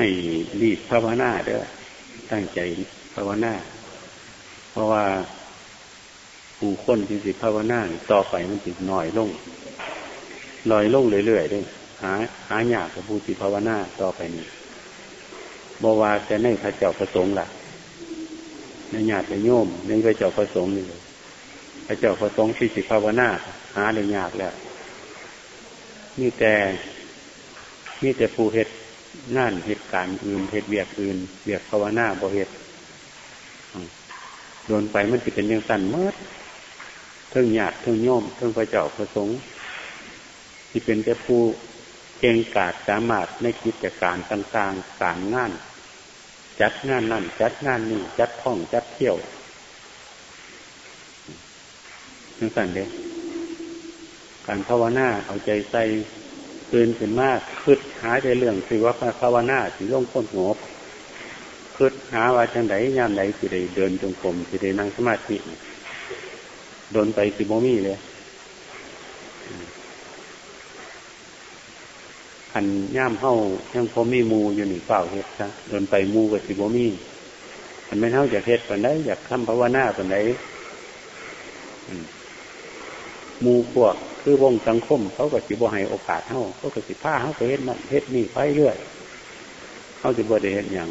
ให้รีบภาวนาเด้อตั้งใจภาวนาเพราะว่าผู้คนที่สิภาวนาต่อไปมันติดหน่อยลงลอยลงเรื่อยๆด้วยหาหายากกับผู้ที่ภาวนาต่อไปนี้บว่าจะในพระเจ้าประสงค์ล่ะในญาติโยมในพระเจ้าประสงค์นี่พระเจ้าประสงค์ที่สิภาวนาหาได้ยากแล้วนี่แต่นี่แต่ผู้เหตุ งานเหตุการณ์อื่นเหตุเวียกอื่นเวียกภาวนาบ่เหตุโดนไปมันจะเป็นยังสั่นเมื่อเทิงญาติเทิงโยมเทิงพระเจ้าประสงค์ที่เป็นแต่ผู้เก่งกาจสามารถในกิจการต่างๆการงาน จัดงานนั่นจัดงานนี่จัดท่องจัดเที่ยวนั่นสั่นเด้การภาวนาเอาใจใส่ ตื่นขึ้นมากคืดหาใจเรื่องคือว่าภาวนาสิลงพ้นหัวคืดหาว่าจังไดยามใดสิได้เดินจงกรมสิได้นั่งสมาธิโดนไปสิโมมี่เลยอันย่ามเฮ้ายังพอมีมูอยู่หนึ่งเปล่าเฮ็ดซะโดนไปมูกับสิโมมี่มันไม่เท่าจากเฮ็ดปันไดอยากทำภาวนาปันไดมูพวก คือวงสังคม เขาก็สิบให้โอกาสเท่าเขาก็สิผ้าเขาก็เฮ็ดนั่นเฮ็ดนี่ไปเรื่อยเขาสิบ่ได้เฮ็ดอย่าง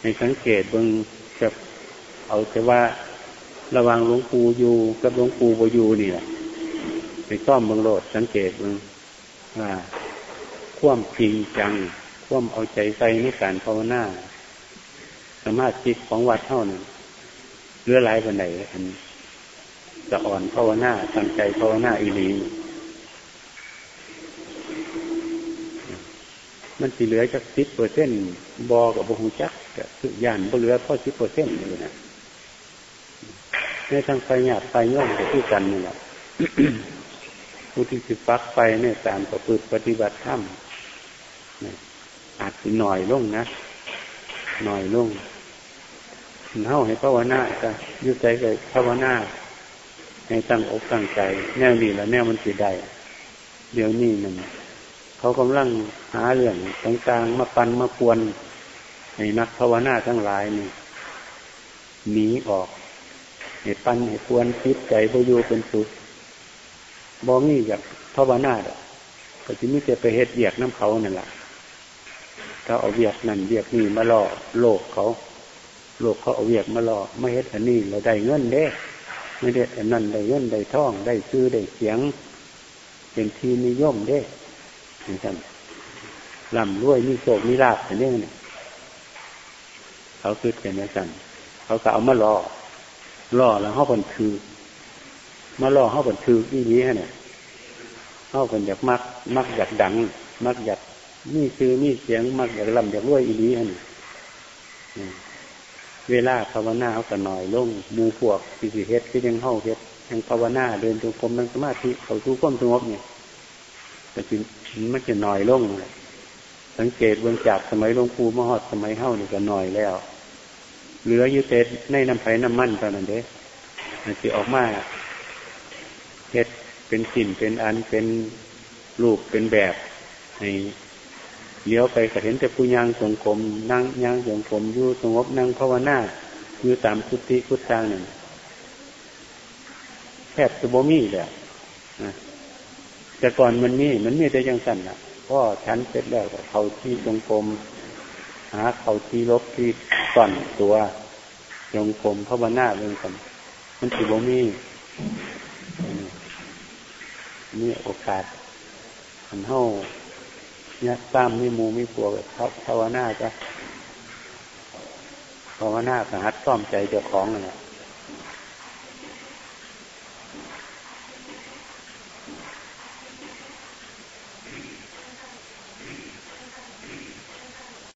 ในสังเกตเบิ่งจะเอาแต่ว่าระวังหลวงปู่อยู่กับหลวงปู่บ่อยู่นี่แหละไปซ่อมเบิ่งโลดสังเกตเบิ่งว่าคว่ำจริงจัง คว่ำเอาใจใส่ในการภาวนาสมาธิของวัดเท่านั้นเรือหลายปันไหนอันะอ่อนภาวนาตั้งใจภาวนาอีหลีมันสีเหลือจากสิบเปอร์เซ็นต์บอกับบหูจักกับยานบ่เหลือพอสิบเปอร์เซ็นต์เลยนะในทางไฟหยาบไฟย่อมกับที่กันนี่แหละผู้ที่สิฟักไฟเนี่ยตามประพฤติปฏิบัติธรรมอาจจะหน่อยลงนะหน่อยลงเท่าให้ภาวนาจะยุติใจกับภาวนา ให้ตั้งอกตั้งใจ แนวนี้แล้วแนวมันสิได้เดี๋ยวนี้มันเขากำลังหาเรื่องต่างๆมาปันมาควนให้นักภาวนาทั้งหลายนี่หนีออกให้ปันให้ควนคิดใจพยูเป็นสุขบองี้อยากภาวนาดก็จะมิจะไปเฮ็ดเบียกน้ำเขานั่นแหละเขาเอาเบียกนั่นเบียกนี่มาล่อโลกเขา โลกเขาเอาเบียกมาล่อไม่เฮ็ดอันนี้เราได้เงินเด้ ไม่ได้นั่นได้เงินได้ท่องได้ซื้อได้เสียง เป็นทีนิยมเด้นี่ท่านลำรวยมีโศกมีลาบแต่เนี่ยเขาคือเป็นนะท่านเขาก็เอามาล่อล่อแล้วเขาคนคือมาล่อเขาคนคืออีนี้เนี่ยเขาคนอยากมัก มักอยากดัง มักอยากมีซื้อมีเสียง มักอยากลำอยากรวยอีนี้เนี่ย เวลาภาวนาเอากันหน่อยลงมูพวกสิสิเฮ็ดที่ยังเข้าเฮ็ดยังภาวนาเดินจงกรมนั่งสมาธิเขาทุกความสงบเนี่ยแต่จิมันจะหน่อยลงสังเกตเบื้องจากสมัยหลวงปู่มหอดสมัยเข้านี่ก็หน่อยแล้ว เหลืออยู่เต็ในน้ำไผ่น้ำมันตอนนั้นเด้มันจะออกมาเฮ็ดเป็นสิ่นเป็นอันเป็นรูปเป็นแบบใน เลี้ยวไปก็เห็นแต่ผู้ยังสงกรมนั่งยังสงกรมอยู่สงบนั่งภาวนาอยู่ตามพุทธิพุทธางหนึ่งแทบจะบ่มีเลยแต่ก่อนมันมีมันมีแต่ยังสั่นอะก็ชั้นเสร็จแล้วเขาที่จงกรมหาเขาที่ลบที่ส่อนตัวจงกรมภาวนาเรื่องกันมันถือบ่มีนี่โอกาสมันเท่า เนี่ยตามมีมูมีปัวแบบภาวนาจ้ะภาวนาสหัดซ่อมใจเจ้าของนั่นแหละ